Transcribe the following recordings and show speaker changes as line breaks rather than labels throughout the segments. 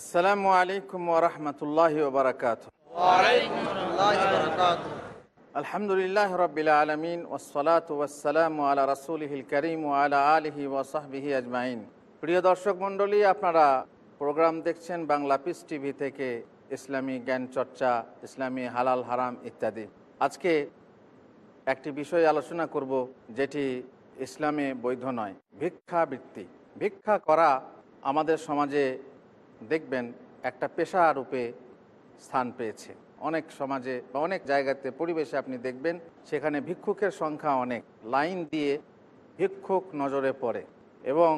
আসসালামু আলাইকুম ওরহমতুল্লাহ বারকাত আলহামদুলিল্লাহ রবিল আলমিন ওসলাত ওয়াসালাম আলা রসুলহিল করিম আলা আলহি ওসাহবিহি আজমাইন। প্রিয় দর্শক মণ্ডলী, আপনারা প্রোগ্রাম দেখছেন বাংলা পিস টিভি থেকে ইসলামী জ্ঞান চর্চা, ইসলামী হালাল হারাম ইত্যাদি। আজকে একটি বিষয় আলোচনা করব, যেটি ইসলামে বৈধ নয়, ভিক্ষাবৃত্তি। ভিক্ষা করা আমাদের সমাজে দেখবেন একটা পেশা রূপে স্থান পেয়েছে। অনেক সমাজে বা অনেক জায়গাতে পরিবেশে আপনি দেখবেন সেখানে ভিক্ষুকের সংখ্যা অনেক। লাইন দিয়ে ভিক্ষুক নজরে পড়ে এবং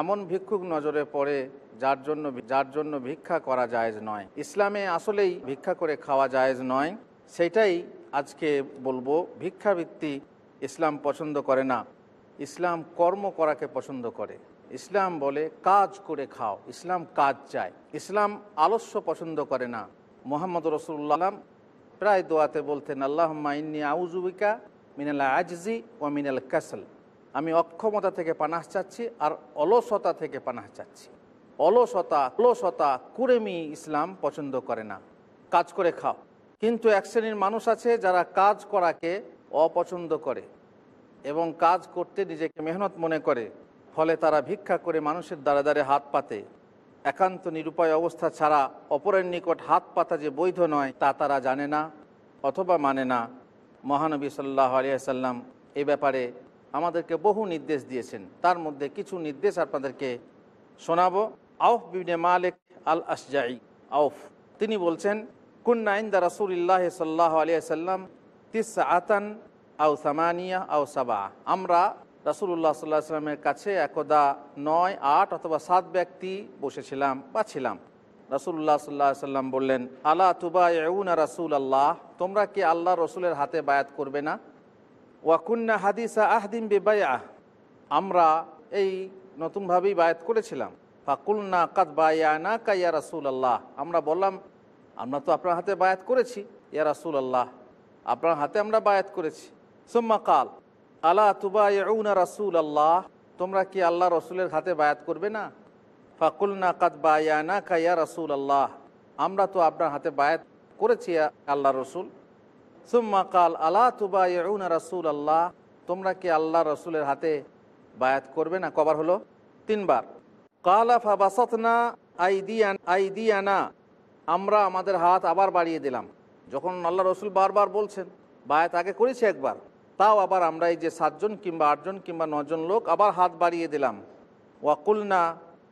এমন ভিক্ষুক নজরে পড়ে যার জন্য যার জন্য ভিক্ষা করা জায়েজ নয়। ইসলামে আসলেই ভিক্ষা করে খাওয়া জায়েজ নয়। সেটাই আজকে বলব, ভিক্ষাবৃত্তি ইসলাম পছন্দ করে না। ইসলাম কর্ম করাকে পছন্দ করে। ইসলাম বলে কাজ করে খাও, ইসলাম কাজ চায়। ইসলাম আলস্য পছন্দ করে না। মোহাম্মদ রসুল্লাম প্রায় দোয়াতে বলতেন আল্লাহ ইন্নি আউজুবিকা মিনাল আজজি ও মিনাল কাসল। আমি অক্ষমতা থেকে পানাহ চাচ্ছি আর অলসতা থেকে পানাহ চাচ্ছি। অলসতা অলসতা কুরেমি ইসলাম পছন্দ করে না। কাজ করে খাও। কিন্তু এক শ্রেণির মানুষ আছে যারা কাজ করাকে অপছন্দ করে এবং কাজ করতে নিজেকে মেহনত মনে করে। ফলে তারা ভিক্ষা করে মানুষের দ্বারা দ্বারে হাত পাতে। একান্ত নিরুপায় অবস্থা ছাড়া অপরের নিকট হাত পাতা যে বৈধ নয়, তা তারা জানে না অথবা মানে না। মহানবী সাল্লাহ আলিয়াল্লাম এ ব্যাপারে আমাদেরকে বহু নির্দেশ দিয়েছেন। তার মধ্যে কিছু নির্দেশ আপনাদেরকে শোনাবো। আউফ বিনে মালিক আল আসজাই আউফ। তিনি বলছেন কুন্নাইন দা রাসুলিল্লাহ সাল্লাহ আলিয়া সাল্লাম তিস আতান আউ সামানিয়া আউ সাবা আমরা রাসুল্লাহ সাল্লাহ সাল্লামের কাছে একদা নয়, আট অথবা সাত ব্যক্তি বসেছিলাম বা ছিলাম রাসুল্লাহ সাল্লাহ সাল্লাম বললেন আল্লাহ তুবা এউনা রাসুল আল্লাহ তোমরা কি আল্লাহ রসুলের হাতে বায়াত করবে না? ওয়াকুন্না হাদিসা আহদিম বেবায়া আমরা এই নতুনভাবেই বায়াত করেছিলাম। ফাকুলনা কাদ বায়ানা কাইয়া রাসুল আল্লাহ আমরা বললাম, আমরা তো আপনার হাতে বায়াত করেছি। ইয়া রাসুল আল্লাহ আপনার হাতে আমরা বায়াত করেছি। সোম্মা কাল। আলা তুবা রাসুল আল্লাহ তোমরা কি আল্লাহ রসুলের হাতে বায়াত করবে না? ফাকুলনা কাদ বায়ানা কাইয়া রাসুল আল্লাহ আমরা তো আপনার হাতে বায়াত করেছি আল্লাহ রসুল। সুম্মা কাল আলা তুবা ইউনা রাসুল আল্লাহ তোমরা কি আল্লাহ রসুলের হাতে বায়াত করবে না? কবার হলো? তিনবার। কালা ফা বাসতনা আইদিয়ান, আইদিয়ানা, আমরা আমাদের হাত আবার বাড়িয়ে দিলাম। যখন আল্লাহ রসুল বারবার বলছেন, বায়াত আগে করেছি একবার। তাও আবার আমরা এই যে সাতজন কিংবা আটজন কিংবা নজন লোক আবার হাত বাড়িয়ে দিলাম। ওয়াকুলনা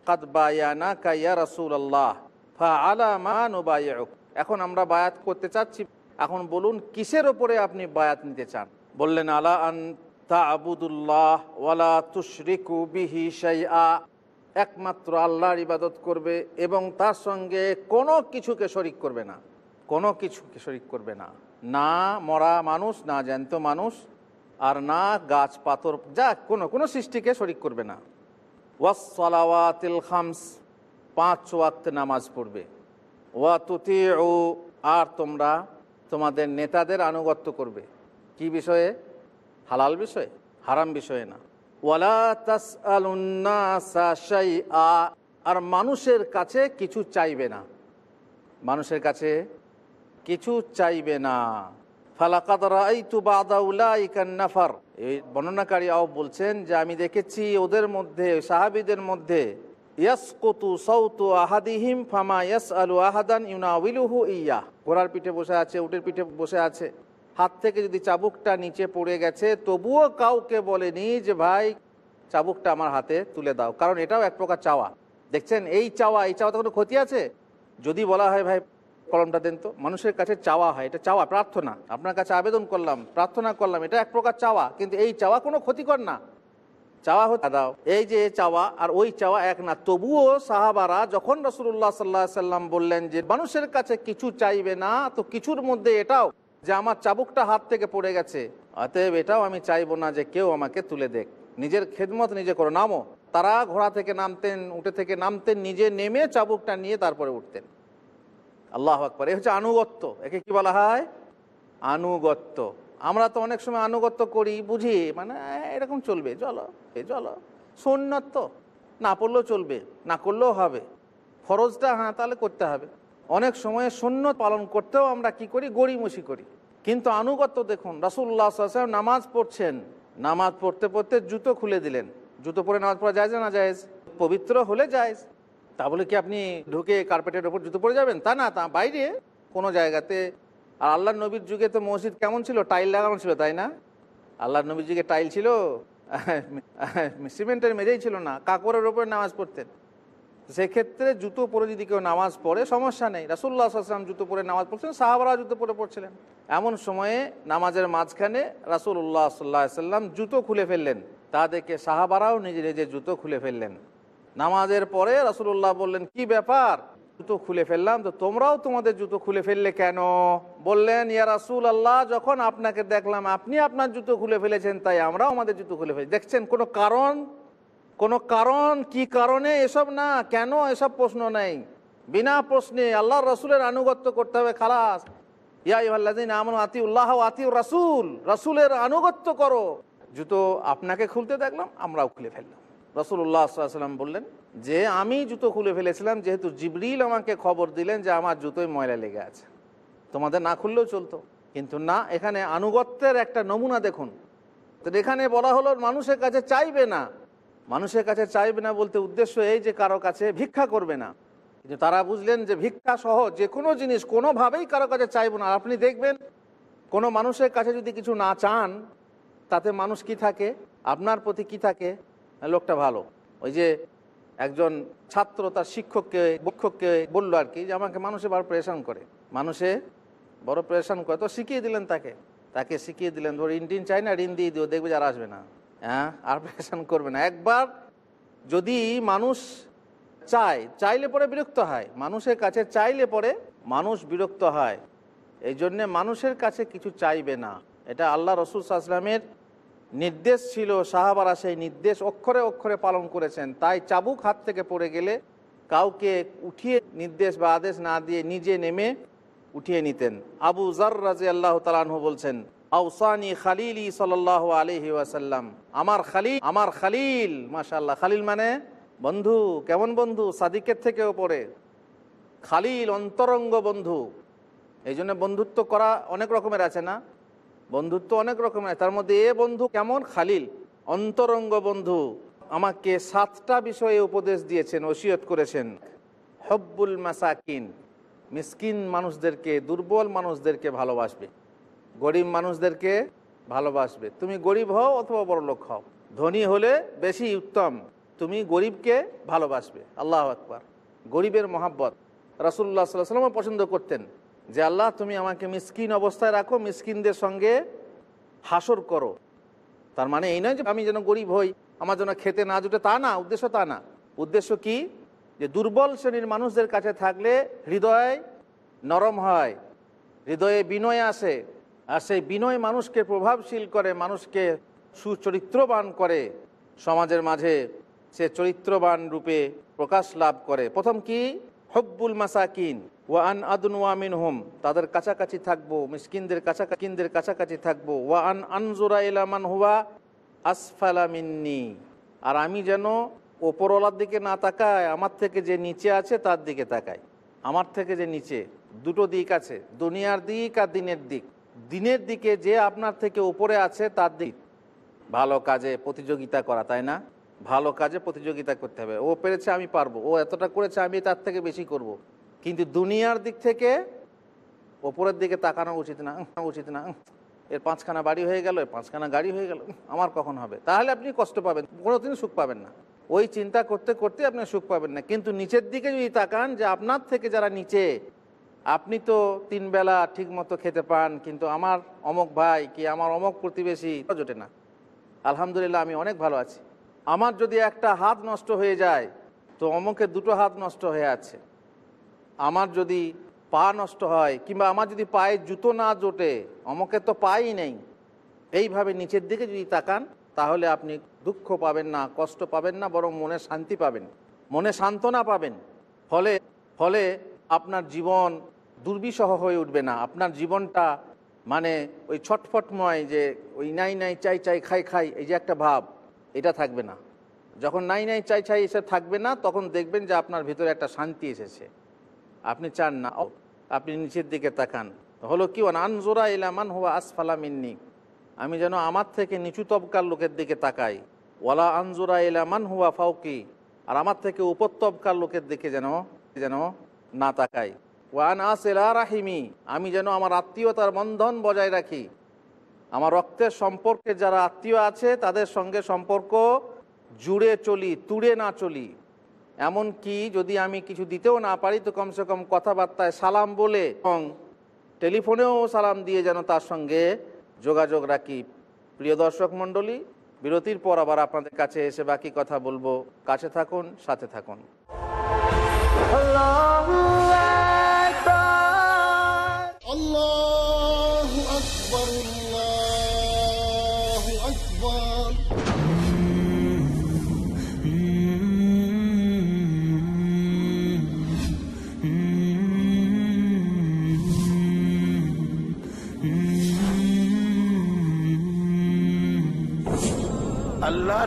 কাদ বায়ানা কাইয়া রসুল আল্লাহ ফা আলা মানুবায়ক এখন আমরা বায়াত করতে চাচ্ছি। এখন বলুন, কিসের ওপরে আপনি বায়াত নিতে চান? বললেন, আলা আন আবুদুল্লাহ ওয়ালা তুশরিকু বিহি শাইআ। একমাত্র আল্লাহর ইবাদত করবে এবং তার সঙ্গে কোনো কিছুকে শরিক করবে না। কোনো কিছুকে শরিক করবে না। না মরা মানুষ, না জ্যান্ত মানুষ আর না গাছ, পাথর, যা কোনো কোনো সৃষ্টিকে শরিক করবে না। ওয়াসলাওয়াতিল খামস, পাঁচ ওয়াক্ত নামাজ পড়বে। ওয়া তুতি ও আর তোমরা তোমাদের নেতাদের আনুগত্য করবে। কি বিষয়ে? হালাল বিষয়ে? হারাম বিষয়ে না। ওয়ালা তাস আর মানুষের কাছে কিছু চাইবে না। মানুষের কাছে কিছু চাইবে না। এই বর্ণনাকারী আও বলছেন যে, আমি দেখেছি ওদের মধ্যে, সাহাবিদের মধ্যে, ইয়াসকতু সৌতু আহাদিহিম ফামা আলু আহাদান ইয়া। ঘোড়ার পিঠে বসে আছে পিঠে বসে আছে। হাত থেকে যদি চাবুকটা নিচে পড়ে গেছে, তবুও কাউকে বলেনি যে, ভাই, চাবুকটা আমার হাতে তুলে দাও। কারণ এটাও এক প্রকার চাওয়া। দেখছেন, এই চাওয়া, এই চাওয়াতে কোনো ক্ষতি আছে? যদি বলা হয়, ভাই কলমটা দেন তো। মানুষের কাছে চাওয়া হয়, এটা চাওয়া, প্রার্থনা। আপনার কাছে আবেদন করলাম, প্রার্থনা করলাম, এটা এক প্রকার চাওয়া, কিন্তু এই চাওয়া কোনো ক্ষতিকর না। চাওয়া হচ্ছে, দাও, এই যে চাওয়া আর ওই চাওয়া এক না। তবুও সাহাবারা যখন রসুল্লাহ সাল্লাহ সাল্লাম বললেন যে, মানুষের কাছে কিছু চাইবে না, তো কিছুর মধ্যে এটাও যে আমার চাবুকটা হাত থেকে পড়ে গেছে, অতএব এটাও আমি চাইব না যে কেউ আমাকে তুলে দেখ। নিজের খেদমত নিজে করো, নামো। তারা ঘোড়া থেকে নামতেন উঠে থেকে নামতেন, নিজে নেমে চাবুকটা নিয়ে তারপরে উঠতেন। আল্লাহ আকবর। এ হচ্ছে আনুগত্য। একে কি বলা হয়? আনুগত্য। আমরা তো অনেক সময় আনুগত্য করি, বুঝি? মানে এরকম চলবে। চলো এ চলো। সন্ন্যত না পড়লেও চলবে, না করলেও হবে। ফরজটা হ্যাঁ তাহলে করতে হবে। অনেক সময় শূন্য পালন করতেও আমরা কি করি? গড়িমসি করি। কিন্তু আনুগত্য দেখুন রাসুল্লাহ সাল্লাম নামাজ পড়ছেন। নামাজ পড়তে পড়তে জুতো খুলে দিলেন। জুতো পরে নামাজ পড়া যায় না যায় পবিত্র হলে যায় তা বলে কি আপনি ঢুকে কার্পেটের ওপর জুতো পরে যাবেন? তা না, তা বাইরে কোনো জায়গাতে। আর আল্লাহ নবীর যুগে তো মসজিদ কেমন ছিল? টাইল লাগানো ছিল, তাই না? আল্লাহ নবীর যুগে টাইল ছিল? সিমেন্টের মেঝেই ছিল না কাকরের ওপরে নামাজ পড়তেন। সেক্ষেত্রে জুতো পরে যদি কেউ নামাজ পড়ে, সমস্যা নেই। রাসুল্লাহ আসলাম জুতো পরে নামাজ পড়ছেন সাহাবারা জুতো পরে পড়ছিলেন। এমন সময়ে নামাজের মাঝখানে রাসুল্লাহ সাল্লাহ সাল্লাম জুতো খুলে ফেললেন। তা দেখে সাহাবারাও নিজে নিজে জুতো খুলে ফেললেন। নামাজের পরে রাসুল্লাহ বললেন, কি ব্যাপার? জুতো খুলে ফেললাম তো তোমরাও তোমাদের জুতো খুলে ফেললে কেন? বললেন, ইয়া রাসুল আল্লাহ যখন আপনাকে দেখলাম আপনি আপনার জুতো খুলে ফেলেছেন, তাই আমরাও আমাদের জুতো খুলে ফেলি দেখছেন, কোনো কারণ? কোনো কারণ? কি কারণে? এসব না। কেন এসব প্রশ্ন নেই? বিনা প্রশ্নে আল্লাহ রসুলের আনুগত্য করতে হবে, খালাস। ইয়াদিন আমন আতি উল্লাহ আতি রাসুল, রাসুলের আনুগত্য করো। জুতো আপনাকে খুলতে দেখলাম, আমরাও খুলে ফেললাম। রসুল্লাহ সাল্লাম বললেন, যে আমি জুতো খুলে ফেলেছিলাম, যেহেতু জিবরিল আমাকে খবর দিলেন যে আমার জুতোয় ময়লা লেগে আছে। তোমাদের না খুললেও চলতো, কিন্তু না, এখানে আনুগত্যের একটা নমুনা দেখুন। তো এখানে বলা হলো, মানুষের কাছে চাইবে না। মানুষের কাছে চাইবে না বলতে উদ্দেশ্য এই যে কারও কাছে ভিক্ষা করবে না। কিন্তু তারা বুঝলেন যে ভিক্ষা সহ যে কোনো জিনিস কোনোভাবেই কারও কাছে চাইব না। আপনি দেখবেন, কোনো মানুষের কাছে যদি কিছু না চান, তাতে মানুষ কি থাকে? আপনার প্রতি কি থাকে? লোকটা ভালো। ওই যে একজন ছাত্র তার শিক্ষককে শিক্ষককে বলল আর কি যে, আমাকে মানুষে বড় প্রেশান করে। মানুষে বড় প্রেশান করে। তো শিখিয়ে দিলেন তাকে। তাকে শিখিয়ে দিলেন, ধর টিন চাই না, ঋণ দিয়ে দিও, দেখবে যারা আসবে না। হ্যাঁ? আর প্রেশান করবে না। একবার যদি মানুষ চায়, চাইলে পরে বিরক্ত হয়। মানুষের কাছে চাইলে পরে মানুষ বিরক্ত হয়। এই জন্যে মানুষের কাছে কিছু চাইবে না। এটা আল্লাহ রসুল সাহসালামের নির্দেশ ছিল, সাহাবারা সেই নির্দেশ অক্ষরে অক্ষরে পালন করেছেন। তাই চাবুক হাত থেকে পড়ে গেলে কাউকে উঠিয়ে নির্দেশ বা আদেশ না দিয়ে নিজে নেমে উঠিয়ে নিতেন। আবু জার রাজি আল্লাহ তালাহ বলছেন আউসানি খালিলি সাল আলহি ওয়াসাল্লাম। আমার খালিল আমার খালিল মাশাল্লাহ খালিল মানে বন্ধু, কেমন বন্ধু? সাদিকের থেকে ওপরে খালিল অন্তরঙ্গ বন্ধু। এই জন্য বন্ধুত্ব করা অনেক রকমের আছে না? বন্ধুত্ব অনেক রকমের। তার মধ্যে এ বন্ধু কেমন? খালিল। অন্তরঙ্গ বন্ধু। আমাকে সাতটা বিষয়ে উপদেশ দিয়েছেন, ওসিয়ত করেছেন। হব্বুল মাসাকিন। মিসকিন মানুষদেরকে, দুর্বল মানুষদেরকে ভালোবাসবে। গরিব মানুষদেরকে ভালোবাসবে। তুমি গরিব হও অথবা বড় লোক হও। ধনী হলে বেশি উত্তম। তুমি গরিবকে ভালোবাসবে। আল্লাহ আকবার। গরিবের মহাব্বত। রাসুল্লাহ সাল্লাহ সাল্লামও পছন্দ করতেন। যে আল্লাহ, তুমি আমাকে মিসকিন অবস্থায় রাখো, মিসকিনদের সঙ্গে হাসর করো। তার মানে এই নয় যে আমি যেন গরিব হই, আমার যেন খেতে না জুটে, তা না, উদ্দেশ্য তা না। উদ্দেশ্য কি? যে দুর্বল শ্রেণির মানুষদের কাছে থাকলে হৃদয় নরম হয়, হৃদয়ে বিনয় আসে, আর সেই বিনয় মানুষকে প্রভাবশীল করে, মানুষকে সুচরিত্রবান করে। সমাজের মাঝে সে চরিত্রবান রূপে প্রকাশ লাভ করে। প্রথম কি? হব্বুল মাসাকিন। ওয়ান আদুন ওয়ামিন হোম তাদের কাছাকাছি থাকব, মিসকিনদের কাছাকাছিদের কাছাকাছি থাকব। ওয়ান আনজোরা ইলামান হুয়া আসফালা মিন্নি, আর আমি যেন ওপরওয়ালার দিকে না তাকায় আমার থেকে যে নিচে আছে তার দিকে তাকাই। আমার থেকে যে নিচে, দুটো দিক আছে, দুনিয়ার দিক আর দিনের দিক। দিনের দিকে যে আপনার থেকে উপরে আছে, তার দিক। ভালো কাজে প্রতিযোগিতা করা, তাই না? ভালো কাজে প্রতিযোগিতা করতে হবে। ও পেরেছে আমি পারব, ও এতটা করেছে আমি তার থেকে বেশি করব। কিন্তু দুনিয়ার দিক থেকে ওপরের দিকে তাকানো উচিত না উচিত না। এর পাঁচখানা বাড়ি হয়ে গেল পাঁচখানা গাড়ি হয়ে গেল, আমার কখন হবে? তাহলে আপনি কষ্ট পাবেন কোনোদিন সুখ পাবেন না। ওই চিন্তা করতে করতে আপনি সুখ পাবেন না। কিন্তু নিচের দিকে যদি তাকান যে আপনার থেকে যারা নিচে, আপনি তো তিন বেলা ঠিক মতো খেতে পান, কিন্তু আমার অমক ভাই কি আমার অমক প্রতিবেশী জোটে না। আলহামদুলিল্লাহ, আমি অনেক ভালো আছি। আমার যদি একটা হাত নষ্ট হয়ে যায়, তো অমকের দুটো হাত নষ্ট হয়ে আছে। আমার যদি পা নষ্ট হয় কিংবা আমার যদি পায়ে জুতো না জোটে অমকের তো পাই নেই। এইভাবে নিচের দিকে যদি তাকান, তাহলে আপনি দুঃখ পাবেন না, কষ্ট পাবেন না, বরং মনে শান্তি পাবেন। মনে সান্ত্বনা পাবেন। ফলে ফলে আপনার জীবন দুর্বিষহ হয়ে উঠবে না। আপনার জীবনটা মানে ওই ছটফটময় যে ওই নাই নাই চাই চাই খাই খাই, এই যে একটা ভাব, এটা থাকবে না। যখন নাই নাই চাই চাই এসে থাকবে না, তখন দেখবেন যে আপনার ভিতরে একটা শান্তি এসেছে। আপনি চান না আপনি নিচের দিকে তাকান। হলো কি আনজোরা ইলামান হুয়া আসফালা মিন্নি। আমি যেন আমার থেকে নিচু তবকার লোকের দিকে তাকাই। ওয়ালা আনজোরা ইলামান হুয়া ফাউকি আর আমার থেকে উপর তবকার লোকের দিকে যেন যেন না তাকাই। ওয়ান আসেলা রাহিমি। আমি যেন আমার আত্মীয়তার বন্ধন বজায় রাখি। আমার রক্তের সম্পর্কে যারা আত্মীয় আছে, তাদের সঙ্গে সম্পর্ক জুড়ে চলি, তুড়ে না চলি। এমন কি যদি আমি কিছু দিতেও না পারি, তো কমসে কম কথাবার্তায় সালাম বলে এবং টেলিফোনেও সালাম দিয়ে যেন তার সঙ্গে যোগাযোগ রাখি। প্রিয় দর্শক মণ্ডলী, বিরতির পর আবার আপনাদের কাছে এসে বাকি কথা বলব। কাছে থাকুন, সাথে থাকুন।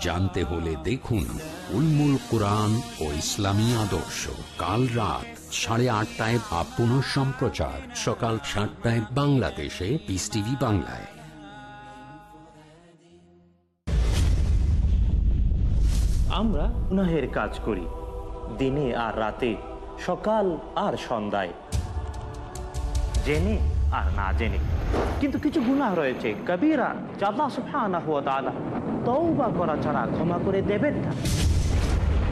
জানতে হলে দেখুন উলমুল কোরআন ও ইসলামী আদর্শ। কাল রাত সাড়ে আটটায় বা পুনঃ সম্প্রচার। সকাল সাতটায় বাংলাদেশে পিস টিভি বাংলায়।
আমরা গুনাহের কাজ করি, দিনে আর রাতে, সকাল আর সন্ধ্যায়। জেনে আর না জেনে। কিন্তু কিছু গুনাহ রয়েছে, কবিরা জাদা সুবহানাহু ওয়া তাআলা তওবা করা ছাড়া ক্ষমা করে দেবেন না।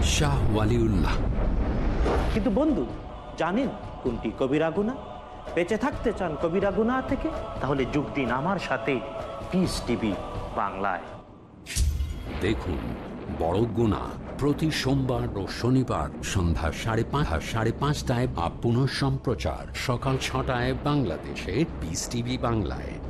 শাহ ওয়ালিউল্লাহ।
কিন্তু বন্ধু জানেন কোনটি কবিরা গুনাহ? বেঁচে থাকতে চান কবিরা গুনাহ থেকে তাহলে যোগ দিন আমার সাথে। পিস টিভি বাংলায়।
দেখুন বড় গুণা প্রতি সোমবার ও শনিবার সন্ধ্যা সাড়ে পাঁচ সাড়ে পাঁচটায় বা পুনঃ সম্প্রচার সকাল ছটায় বাংলাদেশে পিস টিভি বাংলায়।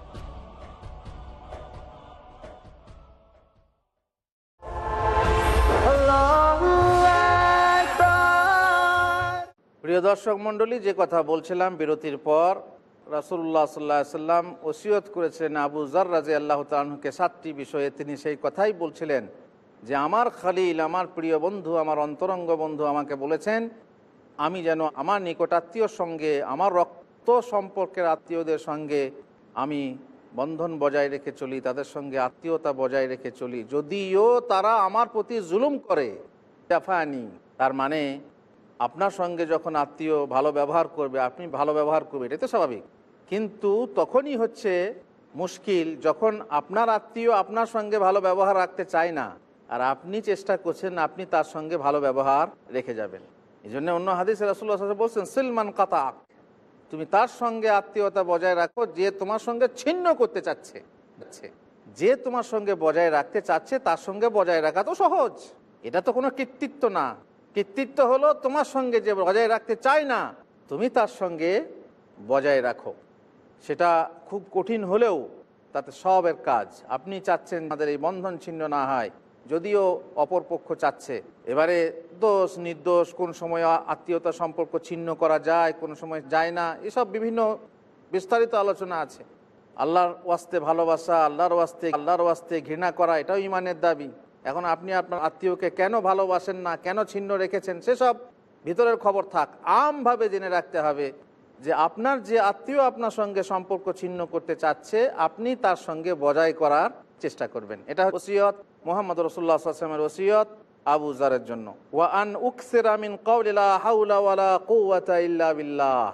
প্রিয় দর্শক মণ্ডলী, যে কথা বলছিলাম বিরতির পর রাসুল্লাহ সাল্লাহ সাল্লাম ওসিয়ত করেছেন আবু জার রাজে আল্লাহ তালকে সাতটি বিষয়ে। তিনি সেই কথাই বলছিলেন যে, আমার খালিল, আমার প্রিয় বন্ধু, আমার অন্তরঙ্গ বন্ধু আমাকে বলেছেন, আমি যেন আমার নিকটাত্মীয়র সঙ্গে, আমার রক্ত সম্পর্কের আত্মীয়দের সঙ্গে আমি বন্ধন বজায় রেখে চলি, তাদের সঙ্গে আত্মীয়তা বজায় রেখে চলি। যদিও তারা আমার প্রতি জুলুম করে, জাফানি, তার মানে আপনার সঙ্গে যখন আত্মীয় ভালো ব্যবহার করবে, আপনি ভালো ব্যবহার করবে এটা তো স্বাভাবিক। কিন্তু তখনই হচ্ছে মুশকিল যখন আপনার আত্মীয় আপনার সঙ্গে ভালো ব্যবহার রাখতে চায় না, আর আপনি চেষ্টা করছেন আপনি তার সঙ্গে ভালো ব্যবহার রেখে যাবেন। এই জন্য অন্য হাদিস রাসুল্লাহ বলছেন, সিলমান কাতাক তুমি তার সঙ্গে আত্মীয়তা বজায় রাখো, যে তোমার সঙ্গে ছিন্ন করতে চাচ্ছে। যে তোমার সঙ্গে বজায় রাখতে চাচ্ছে, তার সঙ্গে বজায় রাখা তো সহজ। এটা তো কোনো কৃতিত্ব না। কৃতিত্ব হলো তোমার সঙ্গে যে বজায় রাখতে চায় না, তুমি তার সঙ্গে বজায় রাখো। সেটা খুব কঠিন হলেও তাতে সবের কাজ। আপনি চাচ্ছেন আমাদের এই বন্ধন ছিন্ন না হয়, যদিও অপরপক্ষ চাচ্ছে। এবারে দোষ, নির্দোষ, কোন সময় আত্মীয়তা সম্পর্ক ছিন্ন করা যায়, কোন সময় যায় না, এসব বিভিন্ন বিস্তারিত আলোচনা আছে। আল্লাহর ওয়াস্তে ভালোবাসা, আল্লাহর ওয়াস্তে আল্লাহর ওয়াস্তে ঘৃণা করা, এটাও ইমানের দাবি। এখন আপনি আপনার আত্মীয়কে কেন ভালোবাসেন না, কেন ছিন্ন রেখেছেন, সেসব ভিতরের খবর থাক। আমভাবে জেনে রাখতে হবে যে আপনার যে আত্মীয় আপনার সঙ্গে সম্পর্ক ছিন্ন করতে চাচ্ছে, আপনি তার সঙ্গে বজায় করার চেষ্টা করবেন। এটা ওসিয়ত, মোহাম্মদ রসুল্লাহামের ওসিয়ত আবু জারের জন্য। ওয়া আন উকসেরামিন কৌলিলা হাউলা ওয়ালা কৌয়াতা ইল্লা বিল্লাহ।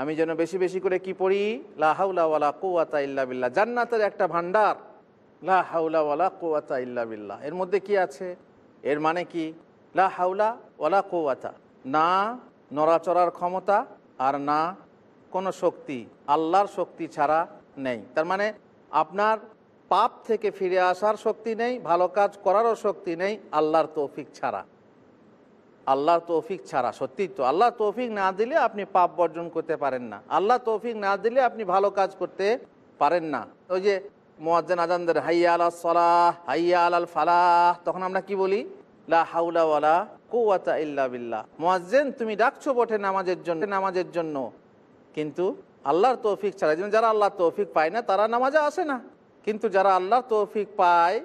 আমি যেন বেশি বেশি করে কি পড়ি? লা হাউলা ওয়ালা কৌয়াতা ইল্লা বিল্লাহ। জান্নাতের একটা ভান্ডার লা হাউলা ওয়ালা কৌয়াতা ইল্লা বিল্লাহ। এর মধ্যে কি আছে? এর মানে কি? লা হাউলা ওয়ালা কৌয়াতা না নড়াচড়ার ক্ষমতা আর না কোনো শক্তি আল্লাহর শক্তি ছাড়া নেই। তার মানে আপনার পাপ থেকে ফিরে আসার শক্তি নেই, ভালো কাজ করারও শক্তি নেই, আল্লাহর তৌফিক ছাড়া। আল্লাহর তৌফিক ছাড়া, সত্যি তো। আল্লাহ তৌফিক না দিলে আপনি পাপ বর্জন করতে পারেন না। আল্লাহ তৌফিক না দিলে আপনি ভালো কাজ করতে পারেন না। ওই যে মোয়াজ্জেন আজানদের, হাইয়া আল সলাহ, হাইয়া আল ফালাহ। তখন আমরা কি বলি? লা হাউলা ওয়ালা কুয়াতা ইল্লা বিল্লাহ। মোয়াজ্জেন, তুমি ডাকছো বটে নামাজের জন্য নামাজের জন্য। কিন্তু আল্লাহর তৌফিক ছাড়া, যেমন যারা আল্লাহর তৌফিক পায় না, তারা নামাজে আসে না। কিন্তু যারা আল্লাহর তৌফিক পায়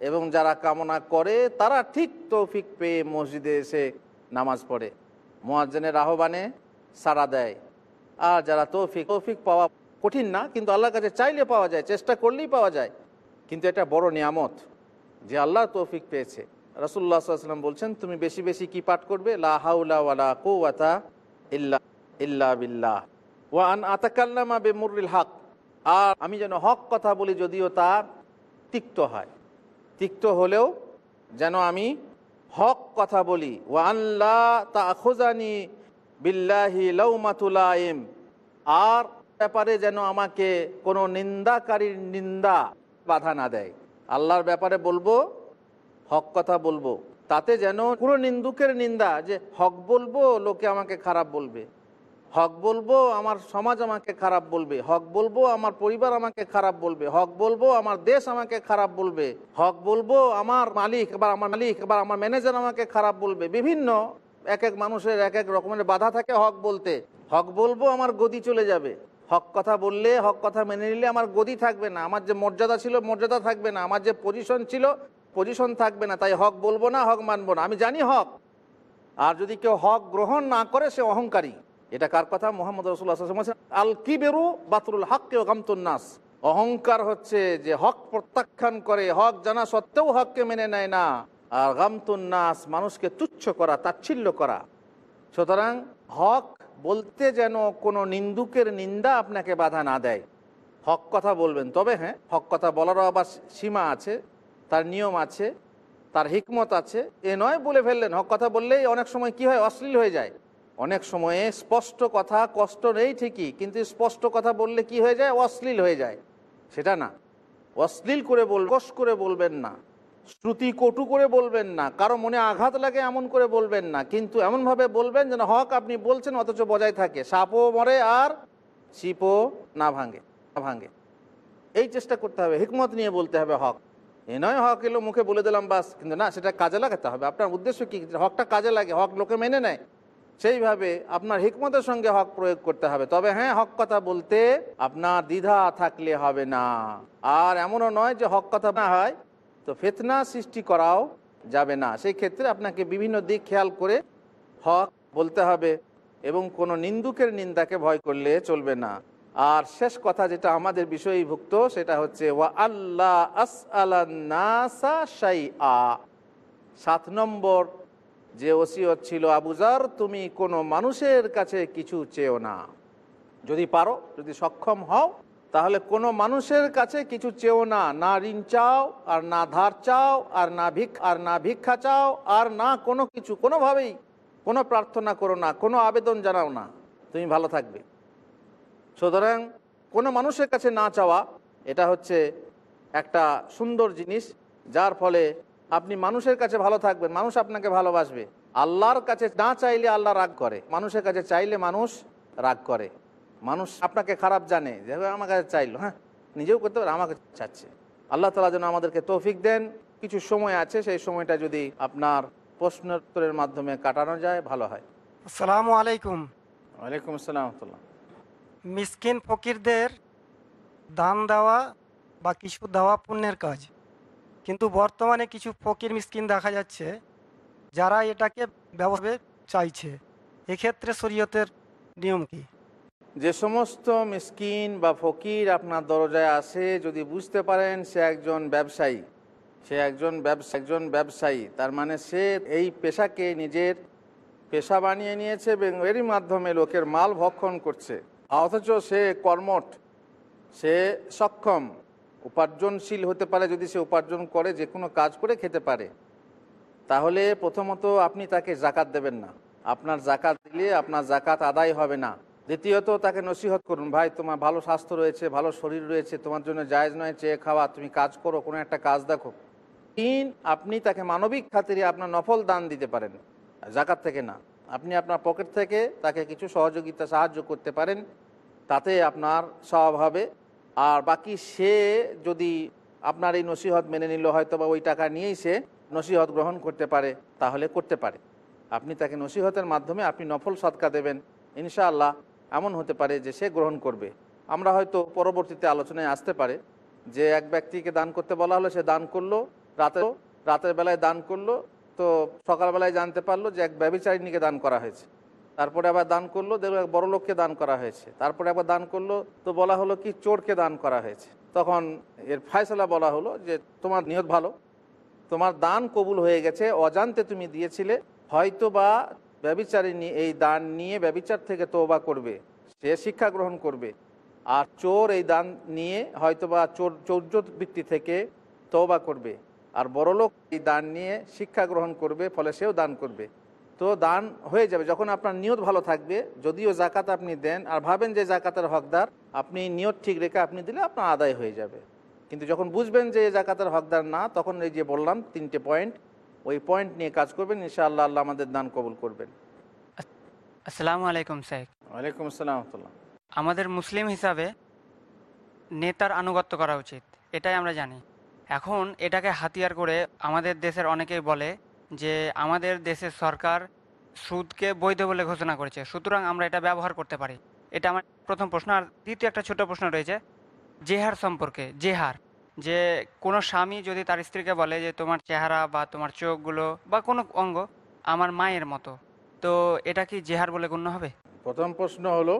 এবং যারা কামনা করে, তারা ঠিক তৌফিক পেয়ে মসজিদে এসে নামাজ পড়ে। মোয়াজ্জেনের আহ্বানে সাড়া দেয়। আর যারা তৌফিক তৌফিক পাওয়া কঠিন না, কিন্তু আল্লাহর কাছে চাইলে পাওয়া যায়, চেষ্টা করলেই পাওয়া যায়। কিন্তু এটা বড় নিয়ামত যে আল্লাহ তৌফিক পেয়েছে। রসুল্লাহ সাল্লাম বলছেন, তুমি বেশি বেশি কি পাঠ করবে? লা ইল্লা বিল্লাহ। ওয়ান আতাকাল্লামা বেমুরুল হক। আর আমি যেন হক কথা বলি যদিও তা তিক্ত হয়। তিক্ত হলেও যেন আমি হক কথা বলি। ওয়াল্লা তা খোঁজানি বিল্লাহি লৌমাতুলাইম আর ব্যাপারে যেন আমাকে কোনো নিন্দাকারীর নিন্দা বাধা না দেয়। আল্লাহর ব্যাপারে বলব, হক কথা বলব। তাতে যেন কোনো নিন্দুকের নিন্দা যে হক বলব, লোকে আমাকে খারাপ বলবে। হক বলব, আমার সমাজ আমাকে খারাপ বলবে। হক বলব, আমার পরিবার আমাকে খারাপ বলবে। হক বলব, আমার দেশ আমাকে খারাপ বলবে। হক বলব, আমার মালিক এবার আমার মালিক এবার আমার ম্যানেজার আমাকে খারাপ বলবে। বিভিন্ন এক এক মানুষের এক এক রকমের বাধা থাকে হক বলতে। হক বলব, আমার গদি চলে যাবে। হক কথা বললে, হক কথা মেনে নিলে আমার গদি থাকবে না। আমার যে মর্যাদা ছিল, মর্যাদা থাকবে না। আমার যে পজিশন ছিল পজিশন থাকবে না। তাই হক বলব না, হক মানবো না। আমি জানি হক। আর যদি কেউ হক গ্রহণ না করে, সে অহংকারী। এটা কার কথা? মোহাম্মদ রসুল্লাহ আল কি বেরু বাতরুল হক কেউ গামতুন্নাস অহংকার হচ্ছে যে হক প্রত্যাখ্যান করে, হক জানা সত্ত্বেও হককে মেনে নেয় না। আর গামতুন্নাস মানুষকে তুচ্ছ করা, তাচ্ছিল্য করা। সুতরাং হক বলতে যেন কোনো নিন্দুকের নিন্দা আপনাকে বাধা না দেয়। হক কথা বলবেন। তবে হ্যাঁ হক কথা বলারও আবার সীমা আছে, তার নিয়ম আছে, তার হিকমত আছে। এ নয় বলে ফেললেন। হক কথা বললেই অনেক সময় কি হয়? অশ্লীল হয়ে যায়। অনেক সময়ে স্পষ্ট কথা, কষ্ট নেই ঠিকই, কিন্তু স্পষ্ট কথা বললে কি হয়ে যায়? অশ্লীল হয়ে যায়। সেটা না। অশ্লীল করে বল করে বলবেন না। শ্রুতি কটু করে বলবেন না, কারও মনে আঘাত লাগে এমন করে বলবেন না, কিন্তু এমনভাবে বলবেন যেন হক আপনি বলছেন, অথচ বজায় থাকে, সাপও মরে আর শিপও না ভাঙে না ভাঙে। এই চেষ্টা করতে হবে, হিকমত নিয়ে বলতে হবে হক। এ নয় হক এলো মুখে বলে দিলাম বাস, কিন্তু না, সেটা কাজে লাগাতে হবে। আপনার উদ্দেশ্য কি? হকটা কাজে লাগে, হক লোকে মেনে নেয়। সেইভাবে আপনার হিকমতের সঙ্গে হক প্রয়োগ করতে হবে। তবে হ্যাঁ হক কথা বলতে আপনার দ্বিধা থাকলে হবে না। আর এমনও নয় যে হক কথা না হয় তো ফেতনা সৃষ্টি করাও যাবে না। সেই ক্ষেত্রে আপনাকে বিভিন্ন দিক খেয়াল করে হক বলতে হবে এবং কোনো নিন্দুকের নিন্দাকে ভয় করলে চলবে না। আর শেষ কথা যেটা আমাদের বিষয়ভুক্ত, সেটা হচ্ছে, ওয়া আল্লাহ আস আল্লাহ সাত নম্বর যে ওসিয়ত ছিল আবুজার তুমি কোনো মানুষের কাছে কিছু চেও না। যদি পারো, যদি সক্ষম হও তাহলে কোনো মানুষের কাছে কিছু চেও না। না ঋণ চাও, আর না ধার চাও, আর না ভিক আর না ভিক্ষা চাও, আর না কোনো কিছু। কোনোভাবেই কোনো প্রার্থনা করো না, কোনো আবেদন জানাও না। তুমি ভালো থাকবে। সুতরাং কোনো মানুষের কাছে না চাওয়া, এটা হচ্ছে একটা সুন্দর জিনিস, যার ফলে আপনি মানুষের কাছে ভালো থাকবেন, মানুষ আপনাকে ভালোবাসবে। আল্লাহর কাছে না চাইলে আল্লাহ রাগ করে। মানুষের কাছে চাইলে মানুষ রাগ করে। মানুষ আপনাকে খারাপ জানে যে আমার কাছে চাইলো হ্যাঁ? নিজেও করতে পারে আমাকে চাচ্ছে। আল্লাহ তালা যেন আমাদেরকে তৌফিক দেন। কিছু সময় আছে সেই সময়টা যদি আপনার প্রশ্নোত্তরের মাধ্যমে কাটানো যায় ভালো হয়।
আসসালামু আলাইকুম।
ওয়ালাইকুম আসসালাম
মিসকিন ফকিরদের দান দেওয়া বা কিছু দেওয়া পুণ্যের কাজ। কিন্তু বর্তমানে কিছু ফকির মিসকিন দেখা যাচ্ছে যারা এটাকে ব্যবহার চাইছে। এক্ষেত্রে শরীয়তের নিয়ম কি?
যে সমস্ত মিসকিন বা ফকির আপনার দরজায় আসে, যদি বুঝতে পারেন সে একজন ব্যবসায়ী, সে একজন ব্যবসা, একজন ব্যবসায়ী, তার মানে সে এই পেশাকে নিজের পেশা বানিয়ে নিয়েছে এবং এরই মাধ্যমে লোকের মাল ভক্ষণ করছে। অথচ সে কর্মঠ, সে সক্ষম, উপার্জনশীল হতে পারে যদি সে উপার্জন করে, যে কোনো কাজ করে খেতে পারে। তাহলে প্রথমত আপনি তাকে জাকাত দেবেন না। আপনার জাকাত দিলে আপনার জাকাত আদায় হবে না। দ্বিতীয়ত তাকে নসিহত করুন, ভাই, তোমার ভালো স্বাস্থ্য রয়েছে, ভালো শরীর রয়েছে, তোমার জন্য জায়জ নয় চেয়ে খাওয়া, তুমি কাজ করো, কোনো একটা কাজ দেখো। তিন, আপনি তাকে মানবিক খাতিরে আপনার নফল দান দিতে পারেন, জাকাত থেকে না। আপনি আপনার পকেট থেকে তাকে কিছু সহযোগিতা, সাহায্য করতে পারেন, তাতে আপনার স্বভাব হবে। আর বাকি সে যদি আপনার এই নসিহত মেনে নিল হয়তো বা ওই টাকা নিয়েই সে নসিহত গ্রহণ করতে পারে, তাহলে করতে পারে। আপনি তাকে নসিহতের মাধ্যমে আপনি নফল সৎকা দেবেন, ইনশাআল্লাহ। এমন হতে পারে যে সে গ্রহণ করবে। আমরা হয়তো পরবর্তীতে আলোচনায় আসতে পারে যে এক ব্যক্তিকে দান করতে বলা হলো, সে দান করল রাতেও রাতের বেলায় দান করল, তো সকালবেলায় জানতে পারল যে এক ব্যবচারিণীকে দান করা হয়েছে। তারপরে আবার দান করল, দেখল এক বড় লোককে দান করা হয়েছে। তারপরে আবার দান করল, তো বলা হলো কি চোরকে দান করা হয়েছে। তখন এর ফায়সলা বলা হলো যে তোমার নিয়ত ভালো, তোমার দান কবুল হয়ে গেছে, অজান্তে তুমি দিয়েছিলে হয়তো বা ব্যবিচারিণী এই দান নিয়ে ব্যবিচার থেকে তোবা করবে। সে শিক্ষা গ্রহণ করবে। আর চোর এই দান নিয়ে হয়তো বা চোর চৌর্য বৃত্তি থেকে তোবা করবে। আর বড়লোক এই দান নিয়ে শিক্ষা গ্রহণ করবে, ফলে সেও দান করবে। তো দান হয়ে যাবে যখন আপনার নিয়ত ভালো থাকবে, যদিও জাকাত আপনি দেন, আর ভাবেন যে জাকাতের হকদার, আপনি নিয়ত ঠিক রেখে আপনি দিলে আপনার আদায় হয়ে যাবে। কিন্তু যখন বুঝবেন যে জাকাতের হকদার না, তখন এই যে বললাম তিনটে পয়েন্ট ওই পয়েন্ট নিয়ে কাজ করবেন ইনশাআল্লাহ আল্লাহ আমাদের দান কবুল করবেন।
আসসালামু আলাইকুম শেখ।
ওয়ালাইকুম আসসালাম
আমাদের মুসলিম হিসাবে নেতার আনুগত্য করা উচিত এটাই আমরা জানি। এখন এটাকে হাতিয়ার করে আমাদের দেশের অনেকেই বলে যে আমাদের দেশের সরকার সুদকে বৈধ বলে ঘোষণা করেছে সুতরাং আমরা এটা ব্যবহার করতে পারি। এটা আমার প্রথম প্রশ্ন আর দ্বিতীয় একটা ছোট প্রশ্ন রয়েছে জেহার সম্পর্কে জেহার। যে কোনো স্বামী যদি তার স্ত্রীকে বলে যে তোমার চেহারা বা তোমার চোখগুলো বা কোনো অঙ্গ আমার মায়ের মতো, তো এটা কি জেহার বলে গণ্য হবে?
প্রথম প্রশ্ন হলো,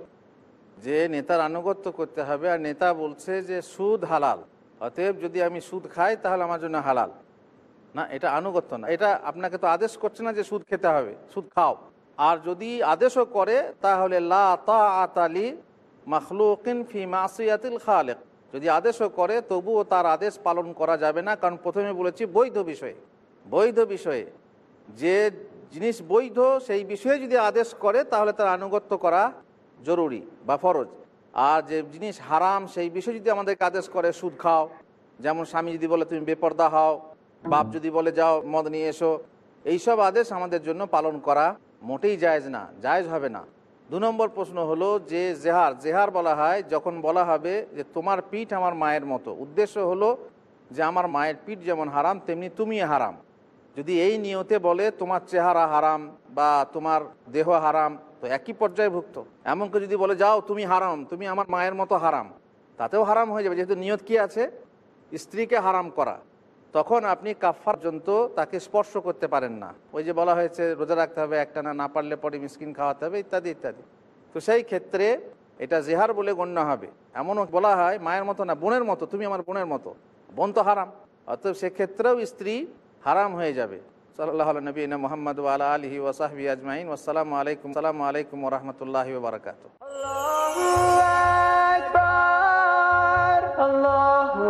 যে নেতার আনুগত্য করতে হবে আর নেতা বলছে যে সুদ হালাল। অতএব যদি আমি সুদ খাই তাহলে আমার জন্য হালাল। না, এটা আনুগত্য না। এটা আপনাকে তো আদেশ করছে না যে সুদ খেতে হবে, সুদ খাও। আর যদি আদেশও করে তাহলে লা তালি মখলুকিন ফি মাসিয়াতিল খালেক। যদি আদেশও করে, তবুও তার আদেশ পালন করা যাবে না। কারণ প্রথমে বলেছি বৈধ বিষয়ে। বৈধ বিষয়ে। যে জিনিস বৈধ, সেই বিষয়ে যদি আদেশ করে, তাহলে তার আনুগত্য করা জরুরি বা ফরজ। আর যে জিনিস হারাম, সেই বিষয়ে যদি আমাদেরকে আদেশ করে, সুদ খাও। যেমন স্বামী যদি বলে, তুমি বেপর্দা হও। বাপ যদি বলে, যাও, মদ নিয়ে এসো। এইসব আদেশ আমাদের জন্য পালন করা মোটেই জায়েজ না। জায়েজ হবে না। দু নম্বর প্রশ্ন হলো যে জেহার জেহার বলা হয় যখন বলা হবে যে তোমার পিঠ আমার মায়ের মতো। উদ্দেশ্য হলো যে আমার মায়ের পিঠ যেমন হারাম, তেমনি তুমি হারাম। যদি এই নিয়তে বলে তোমার চেহারা হারাম বা তোমার দেহ হারাম, তো একই পর্যায়ে ভুক্ত এমনকি যদি বলে, যাও, তুমি হারাম, তুমি আমার মায়ের মতো হারাম, তাতেও হারাম হয়ে যাবে। যেহেতু নিয়ত কি আছে? স্ত্রীকে হারাম করা। তখন আপনি কাফার পর্যন্ত তাকে স্পর্শ করতে পারেন না। ওই যে বলা হয়েছে, রোজা রাখতে হবে, একটা না না পারলে পরে মিসকিন খাওয়াতে হবে, ইত্যাদি ইত্যাদি। তো সেই ক্ষেত্রে এটা জেহার বলে গণ্য হবে। এমনও বলা হয়, মায়ের মতো না, বোনের মতো, তুমি আমার বোনের মতো। বোন তো হারাম। অতএব সেক্ষেত্রেও স্ত্রী হারাম হয়ে যাবে। সাল্লাহ নবীন মোহাম্মদ আলা আলহি ওসাহবি আজমাইন। আসসালামু আলাইকুম, সালামু আলাইকুম রহমতুল্লাহ বারকাত